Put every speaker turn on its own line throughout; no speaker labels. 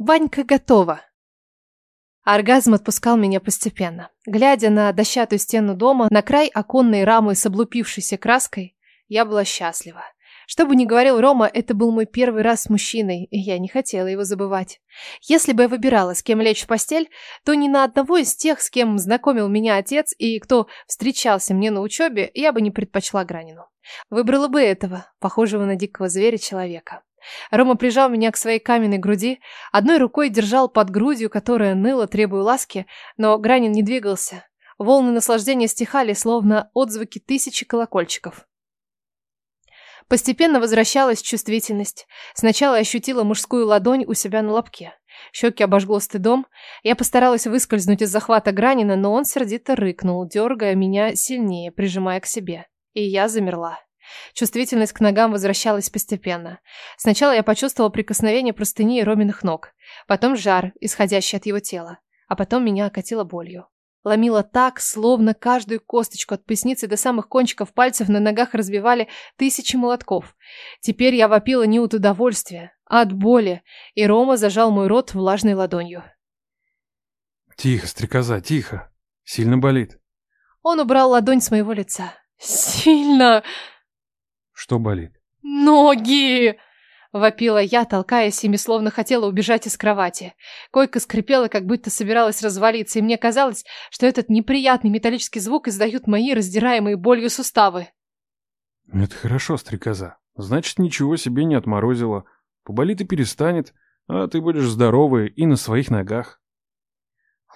Банька готова. Оргазм отпускал меня постепенно. Глядя на дощатую стену дома, на край оконной рамы с облупившейся краской, я была счастлива. Что бы ни говорил Рома, это был мой первый раз с мужчиной, и я не хотела его забывать. Если бы я выбирала, с кем лечь в постель, то ни на одного из тех, с кем знакомил меня отец и кто встречался мне на учебе, я бы не предпочла Гранину. Выбрала бы этого, похожего на дикого зверя человека. Рома прижал меня к своей каменной груди, одной рукой держал под грудью, которая ныла, требуя ласки, но Гранин не двигался. Волны наслаждения стихали, словно отзвуки тысячи колокольчиков. Постепенно возвращалась чувствительность. Сначала ощутила мужскую ладонь у себя на лобке. Щеки обожгло стыдом. Я постаралась выскользнуть из захвата Гранина, но он сердито рыкнул, дергая меня сильнее, прижимая к себе. И я замерла. Чувствительность к ногам возвращалась постепенно. Сначала я почувствовала прикосновение простыни и Роминых ног, потом жар, исходящий от его тела, а потом меня окатило болью. Ломило так, словно каждую косточку от поясницы до самых кончиков пальцев на ногах разбивали тысячи молотков. Теперь я вопила не от удовольствия, а от боли, и Рома зажал мой рот влажной ладонью.
«Тихо, стрекоза, тихо. Сильно болит».
Он убрал ладонь с моего лица. «Сильно!»
«Что болит?»
«Ноги!» Вопила я, толкаясь ими, словно хотела убежать из кровати. Койка скрипела, как будто собиралась развалиться, и мне казалось, что этот неприятный металлический звук издают мои раздираемые болью суставы.
«Это хорошо, стрекоза. Значит, ничего себе не отморозило. Поболит и перестанет, а ты будешь здоровая и на своих ногах».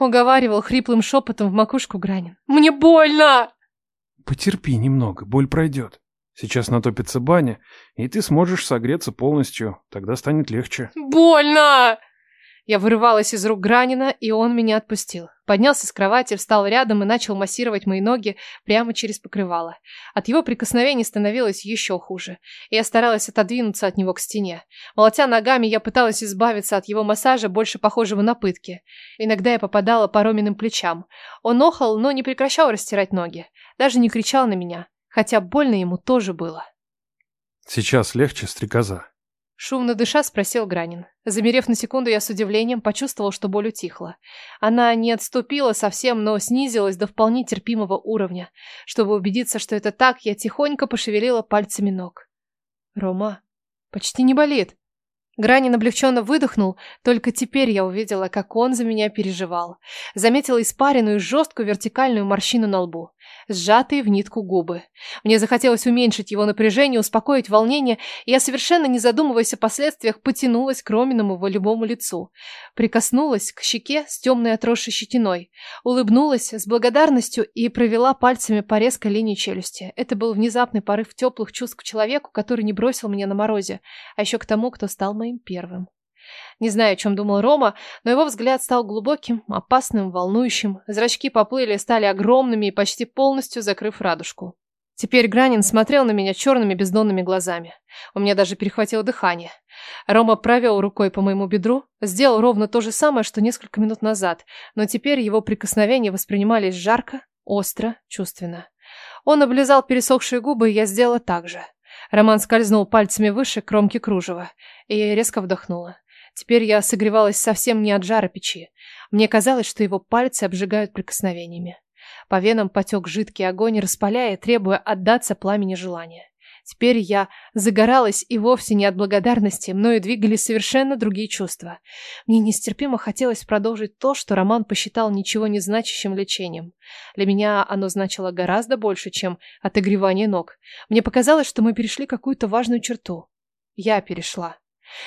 Уговаривал хриплым шепотом в макушку Гранин. «Мне больно!»
«Потерпи немного, боль пройдет». Сейчас натопится баня, и ты сможешь согреться полностью. Тогда станет легче.
Больно! Я вырывалась из рук Гранина, и он меня отпустил. Поднялся с кровати, встал рядом и начал массировать мои ноги прямо через покрывало. От его прикосновений становилось еще хуже, и я старалась отодвинуться от него к стене. Молотя ногами, я пыталась избавиться от его массажа, больше похожего на пытки. Иногда я попадала по Роминым плечам. Он охал, но не прекращал растирать ноги. Даже не кричал на меня хотя больно ему тоже было.
«Сейчас легче, стрекоза?»
Шумно дыша спросил Гранин. Замерев на секунду, я с удивлением почувствовал, что боль утихла. Она не отступила совсем, но снизилась до вполне терпимого уровня. Чтобы убедиться, что это так, я тихонько пошевелила пальцами ног. «Рома, почти не болит», Гранин облегченно выдохнул, только теперь я увидела, как он за меня переживал. Заметила испаренную жесткую вертикальную морщину на лбу, сжатые в нитку губы. Мне захотелось уменьшить его напряжение, успокоить волнение, и я, совершенно не задумываясь о последствиях, потянулась к Роминому волевому лицу. Прикоснулась к щеке с темной отросшей щетиной, улыбнулась с благодарностью и провела пальцами по резкой линии челюсти. Это был внезапный порыв теплых чувств к человеку, который не бросил меня на морозе, а еще к тому, кто стал моим первым. Не знаю, о чем думал Рома, но его взгляд стал глубоким, опасным, волнующим. Зрачки поплыли, стали огромными и почти полностью закрыв радужку. Теперь Гранин смотрел на меня черными бездонными глазами. У меня даже перехватило дыхание. Рома провел рукой по моему бедру, сделал ровно то же самое, что несколько минут назад, но теперь его прикосновения воспринимались жарко, остро, чувственно. Он облизал пересохшие губы, и я сделала так же. Роман скользнул пальцами выше кромки кружева, и резко вдохнула. Теперь я согревалась совсем не от жара печи. Мне казалось, что его пальцы обжигают прикосновениями. По венам потек жидкий огонь, распаляя, требуя отдаться пламени желания. Теперь я загоралась и вовсе не от благодарности, мною двигались совершенно другие чувства. Мне нестерпимо хотелось продолжить то, что Роман посчитал ничего не значащим лечением. Для меня оно значило гораздо больше, чем отогревание ног. Мне показалось, что мы перешли какую-то важную черту. Я перешла.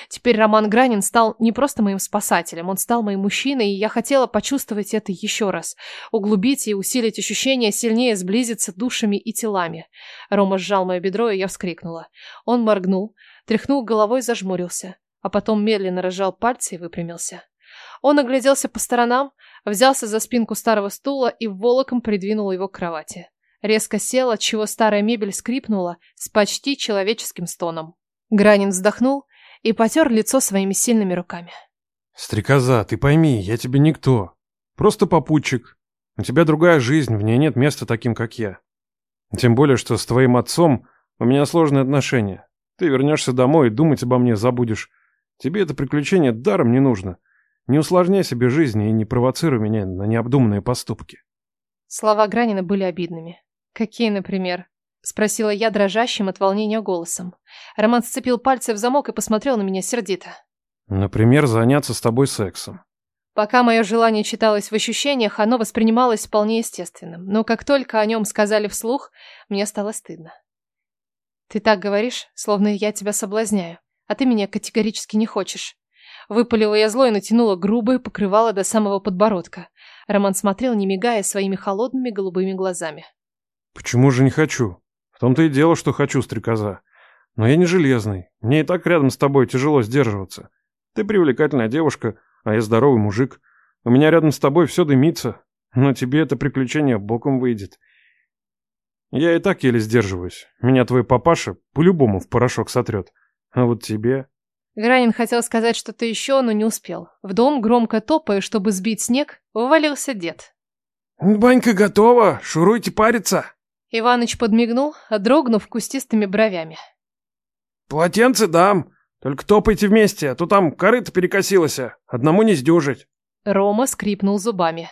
Теперь Роман Гранин стал не просто моим спасателем, он стал моим мужчиной, и я хотела почувствовать это еще раз. Углубить и усилить ощущения, сильнее сблизиться душами и телами. Рома сжал мое бедро, и я вскрикнула. Он моргнул, тряхнул головой зажмурился, а потом медленно разжал пальцы и выпрямился. Он огляделся по сторонам, взялся за спинку старого стула и волоком придвинул его к кровати. Резко сел, отчего старая мебель скрипнула с почти человеческим стоном. Гранин вздохнул и потер лицо своими сильными руками.
«Стрекоза, ты пойми, я тебе никто. Просто попутчик. У тебя другая жизнь, в ней нет места таким, как я. Тем более, что с твоим отцом у меня сложные отношения. Ты вернешься домой и думать обо мне забудешь. Тебе это приключение даром не нужно. Не усложняй себе жизнь и не провоцируй меня на необдуманные поступки.
Слова Гранина были обидными. Какие, например? Спросила я дрожащим от волнения голосом. Роман сцепил пальцы в замок и посмотрел на меня сердито.
Например, заняться с тобой сексом.
Пока мое желание читалось в ощущениях, оно воспринималось вполне естественным. Но как только о нем сказали вслух, мне стало стыдно. Ты так говоришь, словно я тебя соблазняю, а ты меня категорически не хочешь. Выпалила я зло и натянула грубое покрывало до самого подбородка. Роман смотрел, не мигая, своими холодными голубыми глазами.
Почему же не хочу? В том-то и дело, что хочу, стрекоза. Но я не железный. Мне и так рядом с тобой тяжело сдерживаться. Ты привлекательная девушка, а я здоровый мужик. У меня рядом с тобой все дымится, но тебе это приключение боком выйдет. Я и так еле сдерживаюсь. Меня твой папаша по-любому в порошок сотрет. А вот тебе...
Гранин хотел сказать что-то еще, но не успел. В дом, громко топая, чтобы сбить снег, вывалился дед.
«Банька готова, шуруйте париться!»
Иваныч подмигнул, дрогнув кустистыми бровями.
«Полотенце дам, только топайте вместе, а то там корыто перекосилось, одному не сдюжить».
Рома скрипнул зубами.